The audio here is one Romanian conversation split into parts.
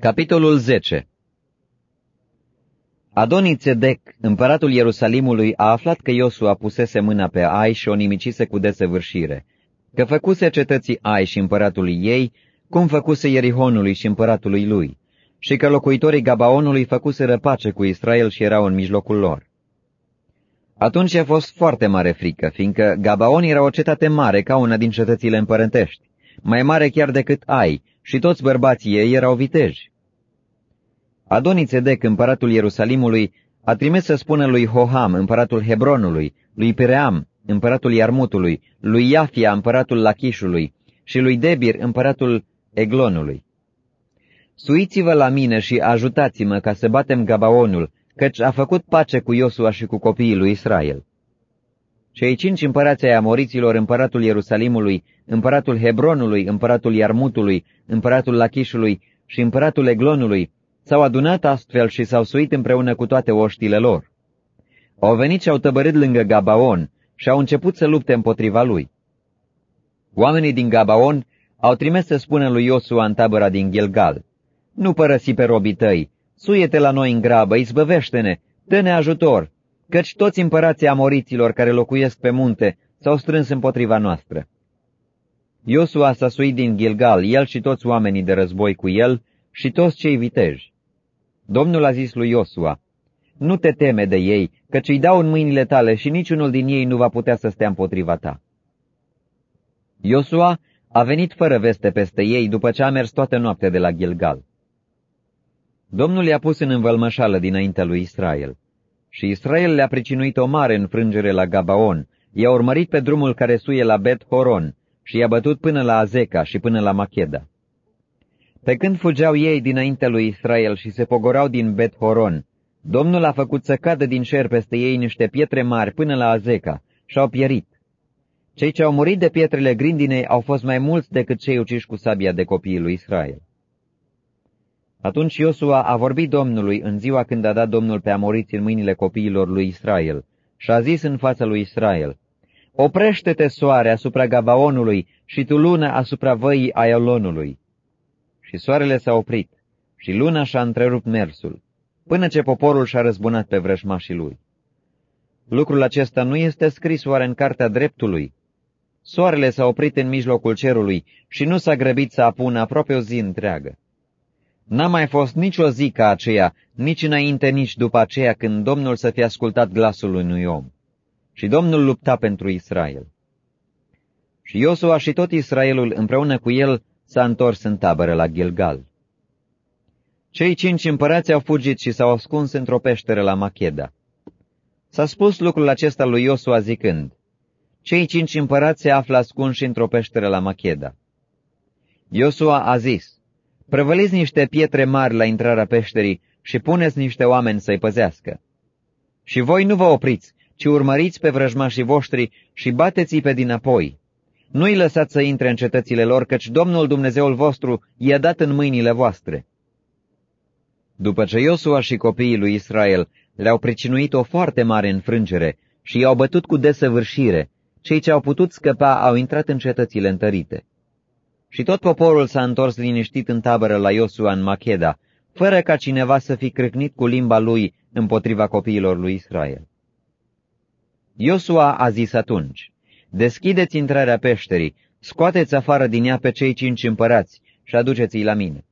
Capitolul 10 Adonițedec, împăratul Ierusalimului, a aflat că Iosua pusese mâna pe Ai și o nimicise cu desăvârșire, că făcuse cetății Ai și împăratului ei, cum făcuse Ierihonului și împăratului lui, și că locuitorii Gabaonului făcuse răpace cu Israel și erau în mijlocul lor. Atunci a fost foarte mare frică, fiindcă Gabaon era o cetate mare ca una din cetățile împărătești, mai mare chiar decât Ai, și toți bărbații ei erau viteji. Adonițedec, împăratul Ierusalimului, a trimis să spună lui Hoham, împăratul Hebronului, lui Piream, împăratul Iarmutului, lui Iafia, împăratul Lachișului, și lui Debir, împăratul Eglonului. Suiți-vă la mine și ajutați-mă ca să batem Gabaonul, căci a făcut pace cu Iosua și cu copiii lui Israel. Cei cinci împărați ai amoriților, împăratul Ierusalimului, împăratul Hebronului, împăratul Iarmutului, împăratul Lachișului și împăratul Eglonului, s-au adunat astfel și s-au suit împreună cu toate oștile lor. Au venit și au tăbărât lângă Gabaon și au început să lupte împotriva lui. Oamenii din Gabaon au trimis să spună lui Iosua în tabăra din Gilgal, Nu părăsi pe robii tăi, suiete la noi în grabă, izbăvește-ne, dă-ne ajutor, căci toți împărații amoriților care locuiesc pe munte s-au strâns împotriva noastră. Iosua s-a suit din Gilgal, el și toți oamenii de război cu el și toți cei viteji. Domnul a zis lui Iosua, Nu te teme de ei, căci îi dau în mâinile tale și niciunul din ei nu va putea să stea împotriva ta. Iosua a venit fără veste peste ei după ce a mers toată noaptea de la Gilgal. Domnul i-a pus în învălmășală dinaintea lui Israel. Și Israel le-a pricinuit o mare înfrângere la Gabaon, i-a urmărit pe drumul care suie la Bet Horon și i-a bătut până la Azeca și până la Macheda. Pe când fugeau ei dinaintea lui Israel și se pogorau din Bet Horon, Domnul a făcut să cadă din cer peste ei niște pietre mari până la Azeca și au pierit. Cei ce au murit de pietrele grindinei au fost mai mulți decât cei uciși cu sabia de copiii lui Israel. Atunci Iosua a vorbit Domnului în ziua când a dat Domnul pe amoriți în mâinile copiilor lui Israel și a zis în fața lui Israel, Oprește-te, soare, asupra Gabaonului și tu lună asupra văii Aiolonului. Și soarele s-a oprit și luna și-a întrerupt mersul, până ce poporul și-a răzbunat pe vrăjmașii lui. Lucrul acesta nu este scris oare în cartea dreptului? Soarele s-a oprit în mijlocul cerului și nu s-a grăbit să apună aproape o zi întreagă. N-a mai fost nicio zi ca aceea, nici înainte, nici după aceea, când Domnul să fie ascultat glasul unui om. Și Domnul lupta pentru Israel. Și Iosua și tot Israelul împreună cu el s-a întors în tabără la Gilgal. Cei cinci împărați au fugit și s-au ascuns într-o peșteră la Macheda. S-a spus lucrul acesta lui Iosua zicând, Cei cinci împărați se află ascunși într-o peșteră la Macheda. Iosua a zis, Prăvăliți niște pietre mari la intrarea peșterii și puneți niște oameni să-i păzească. Și voi nu vă opriți, ci urmăriți pe vrăjmașii voștri și bateți-i pe dinapoi. Nu-i lăsați să intre în cetățile lor, căci Domnul Dumnezeul vostru i-a dat în mâinile voastre. După ce Iosua și copiii lui Israel le-au pricinuit o foarte mare înfrângere și i-au bătut cu desăvârșire, cei ce au putut scăpa au intrat în cetățile întărite. Și tot poporul s-a întors liniștit în tabără la Iosua în Macheda, fără ca cineva să fi crâcnit cu limba lui împotriva copiilor lui Israel. Iosua a zis atunci, Deschideți intrarea peșterii, scoateți afară din ea pe cei cinci împărați și aduceți-i la mine.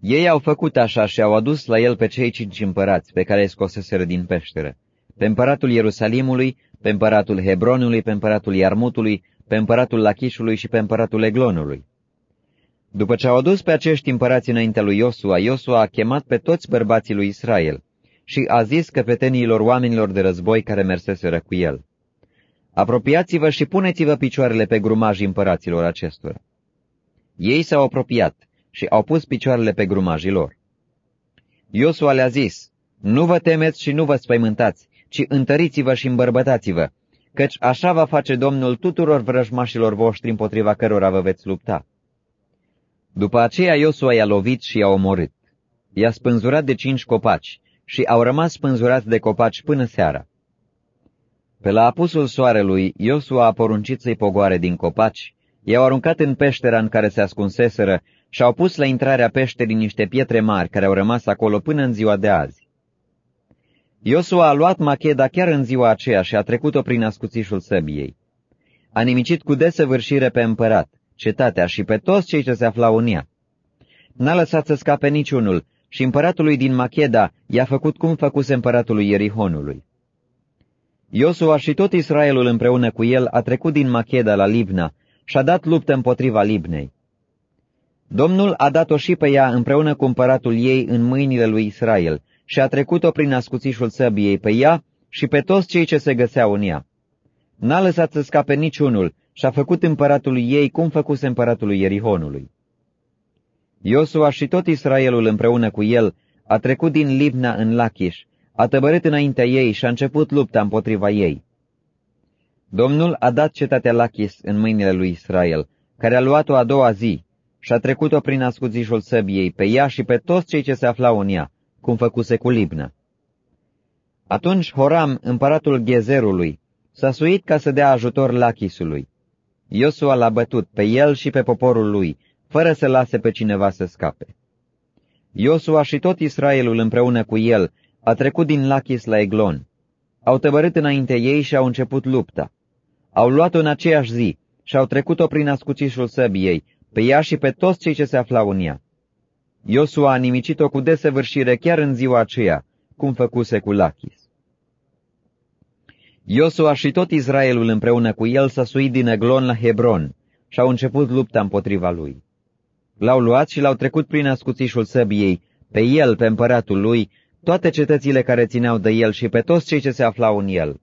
Ei au făcut așa și au adus la el pe cei cinci împărați pe care îi scoseseră din peșteră, pe împăratul Ierusalimului, pe împăratul Hebronului, pe împăratul Iarmutului, pe împăratul Lachișului și pe împăratul Eglonului. După ce au adus pe acești împărați înaintea lui Iosua, Iosua a chemat pe toți bărbații lui Israel și a zis căpeteniilor oamenilor de război care merseseră cu el. Apropiați-vă și puneți-vă picioarele pe grumajii împăraților acestora. Ei s-au apropiat și au pus picioarele pe grumajii lor. Iosua le-a zis, nu vă temeți și nu vă spăimântați, ci întăriți-vă și îmbărbătați-vă, căci așa va face Domnul tuturor vrăjmașilor voștri împotriva cărora vă veți lupta. După aceea Iosua i-a lovit și i-a omorât. I-a spânzurat de cinci copaci și au rămas spânzurați de copaci până seara. Pe la apusul soarelui, Iosua a poruncit să-i pogoare din copaci, i-au aruncat în peștera în care se ascunseseră și-au pus la intrarea peșterii niște pietre mari care au rămas acolo până în ziua de azi. Iosua a luat Macheda chiar în ziua aceea și a trecut-o prin ascuțișul săbiei. A nimicit cu desăvârșire pe împărat, cetatea și pe toți cei ce se aflau în ea. N-a lăsat să scape niciunul și împăratului din Macheda i-a făcut cum făcuse împăratului Ierihonului. Iosua și tot Israelul împreună cu el a trecut din Macheda la Libna și a dat luptă împotriva Libnei. Domnul a dat-o și pe ea împreună cu împăratul ei în mâinile lui Israel și a trecut-o prin ascuțișul săbiei pe ea și pe toți cei ce se găseau în ea. N-a lăsat să scape niciunul și a făcut împăratului ei cum făcuse împăratului Ierihonului. Iosua și tot Israelul împreună cu el a trecut din Libna în Lachish, a tăbărât înaintea ei și a început lupta împotriva ei. Domnul a dat cetatea Lachis în mâinile lui Israel, care a luat-o a doua zi și a trecut-o prin ascuțișul săbiei pe ea și pe toți cei ce se aflau în ea, cum făcuse cu Libna. Atunci Horam, împăratul Ghezerului, s-a suit ca să dea ajutor Lachisului. Iosua l-a bătut pe el și pe poporul lui, fără să lase pe cineva să scape. Iosua și tot Israelul împreună cu el a trecut din Lachis la Eglon. Au tăbărât înainte ei și au început lupta. Au luat-o în aceeași zi și au trecut-o prin ascuțișul săbiei, pe ea și pe toți cei ce se aflau în ea. Iosua a nimicit-o cu desăvârșire chiar în ziua aceea, cum făcuse cu Lachis. Iosua și tot Israelul împreună cu el s-a suit din Eglon la Hebron și au început lupta împotriva lui. L-au luat și l-au trecut prin ascuțișul săbiei, pe el, pe împăratul lui, toate cetățile care țineau de el și pe toți cei ce se aflau în el.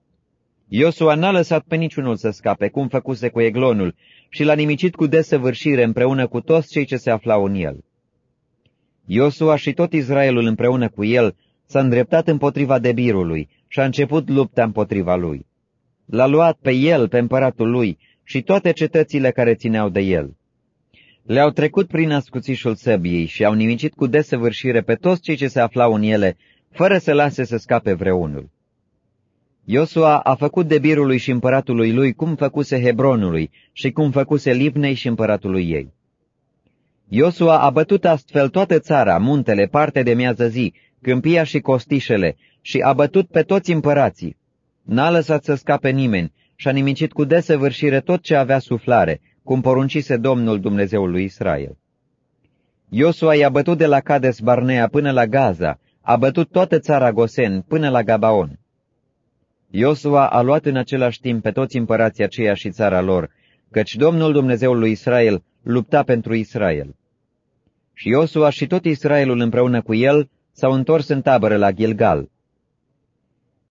Iosua n-a lăsat pe niciunul să scape, cum făcuse cu Eglonul, și l-a nimicit cu desăvârșire împreună cu toți cei ce se aflau în el. Iosua și tot Israelul împreună cu el s-a îndreptat împotriva Debirului și a început lupta împotriva lui. L-a luat pe el, pe împăratul lui, și toate cetățile care țineau de el. Le-au trecut prin ascuțișul săbiei și au nimicit cu desăvârșire pe toți cei ce se aflau în ele, fără să lase să scape vreunul. Iosua a făcut debirului și împăratului lui cum făcuse Hebronului și cum făcuse Libnei și împăratului ei. Iosua a bătut astfel toată țara, muntele, parte de miază zi, câmpia și costișele, și a bătut pe toți împărații. N-a lăsat să scape nimeni și a nimicit cu desăvârșire tot ce avea suflare, cum poruncise Domnul Dumnezeul lui Israel. Iosua i-a bătut de la Cades Barnea până la Gaza, a bătut toată țara Gosen până la Gabaon. Iosua a luat în același timp pe toți împărații aceia și țara lor, căci Domnul Dumnezeul lui Israel lupta pentru Israel. Și Iosua și tot Israelul împreună cu el s-au întors în tabără la Gilgal.